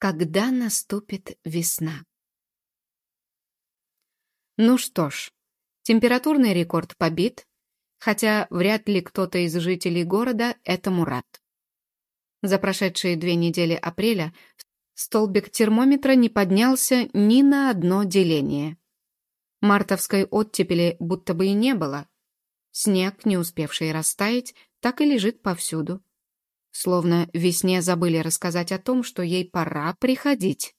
Когда наступит весна? Ну что ж, температурный рекорд побит, хотя вряд ли кто-то из жителей города этому рад. За прошедшие две недели апреля столбик термометра не поднялся ни на одно деление. Мартовской оттепели будто бы и не было. Снег, не успевший растаять, так и лежит повсюду. Словно весне забыли рассказать о том, что ей пора приходить.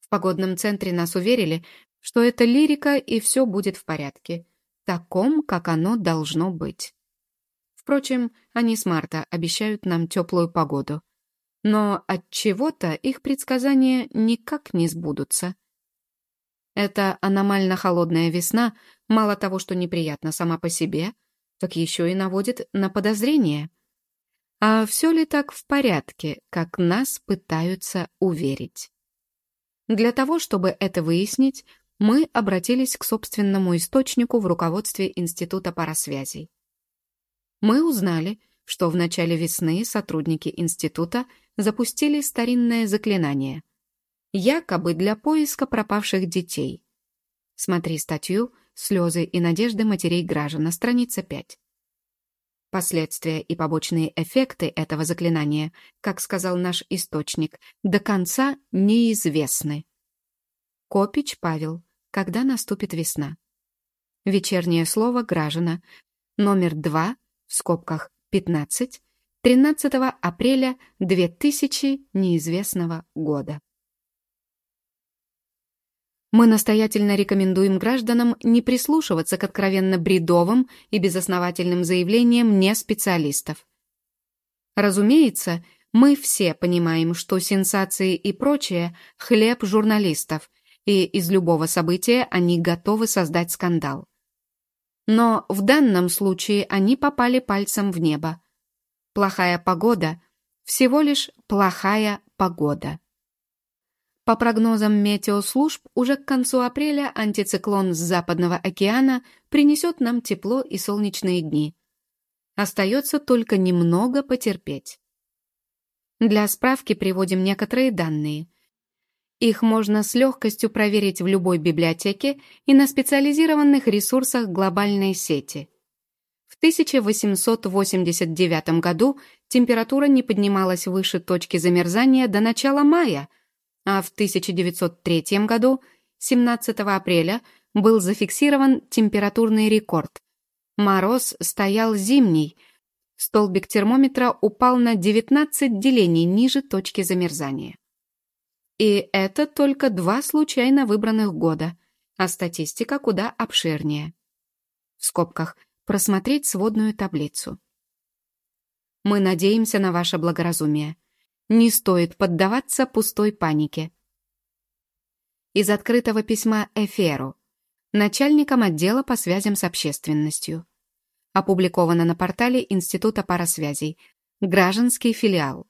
В погодном центре нас уверили, что это лирика и все будет в порядке, таком, как оно должно быть. Впрочем, они с Марта обещают нам теплую погоду. Но от чего-то их предсказания никак не сбудутся. Эта аномально холодная весна мало того, что неприятна сама по себе, так еще и наводит на подозрения. А все ли так в порядке, как нас пытаются уверить? Для того, чтобы это выяснить, мы обратились к собственному источнику в руководстве Института парасвязей. Мы узнали, что в начале весны сотрудники института запустили старинное заклинание, якобы для поиска пропавших детей. Смотри статью «Слезы и надежды матерей граждан» на странице 5. Последствия и побочные эффекты этого заклинания, как сказал наш источник, до конца неизвестны. Копич Павел. Когда наступит весна? Вечернее слово «граждана». Номер 2, в скобках 15, 13 апреля 2000 неизвестного года. Мы настоятельно рекомендуем гражданам не прислушиваться к откровенно бредовым и безосновательным заявлениям не специалистов. Разумеется, мы все понимаем, что сенсации и прочее – хлеб журналистов, и из любого события они готовы создать скандал. Но в данном случае они попали пальцем в небо. Плохая погода – всего лишь плохая погода. По прогнозам метеослужб, уже к концу апреля антициклон с Западного океана принесет нам тепло и солнечные дни. Остается только немного потерпеть. Для справки приводим некоторые данные. Их можно с легкостью проверить в любой библиотеке и на специализированных ресурсах глобальной сети. В 1889 году температура не поднималась выше точки замерзания до начала мая – а в 1903 году, 17 апреля, был зафиксирован температурный рекорд. Мороз стоял зимний, столбик термометра упал на 19 делений ниже точки замерзания. И это только два случайно выбранных года, а статистика куда обширнее. В скобках просмотреть сводную таблицу. Мы надеемся на ваше благоразумие. Не стоит поддаваться пустой панике. Из открытого письма Эферу, начальником отдела по связям с общественностью. Опубликовано на портале Института парасвязей, гражданский филиал.